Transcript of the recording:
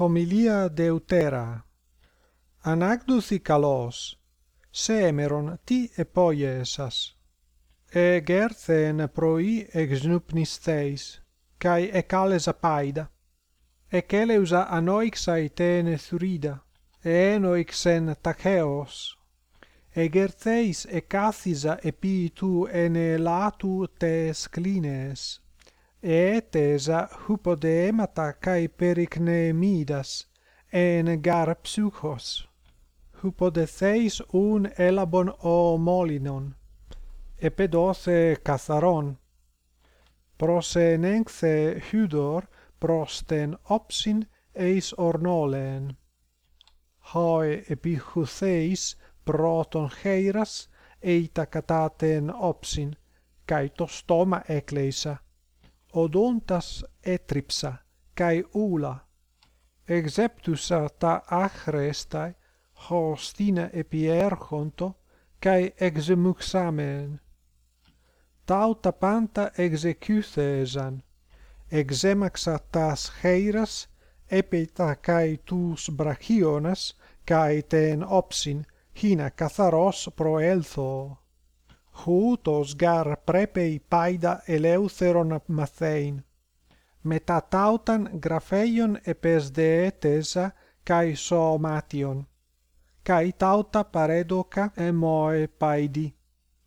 Homilia Deutera. Anagdusi kalos Semeron ti epoiesas E gerthen proi exnupnis theis kai ekales apaida. E keleusa anoixai tene thurida E enoixen tacheos. E gerthes e kathisa epi tu ene latu tes clines e tesa hupodeemata kai perikneemidas en gar psychos hupodetheis un elabon o molinon epedothe katharon prosenenxe hydor prosten opsin eis ornolen. Hoi epichutheis proton heiras eita kataten opsin kai to stoma ekleisa οδόντας έτριψα, καί ούλα. Εξέπτουσα τα άχρεστα, χωστίνα επιέρχοντο, καί εξεμουξάμεν. Ταύτα πάντα εξεκύθεζαν, εξέμαξα τας χέιρας, έπειτα καί τους βραχίωνας, καί τεν όψιν, χίνα καθαρός προέλθω. houtos gar prepei paida eleutheron mathein. Μετά τάουταν γραφέιον επεσδεέτεσα καί σωματιον. Καί τάουτα παρέδοκα εμόε paidi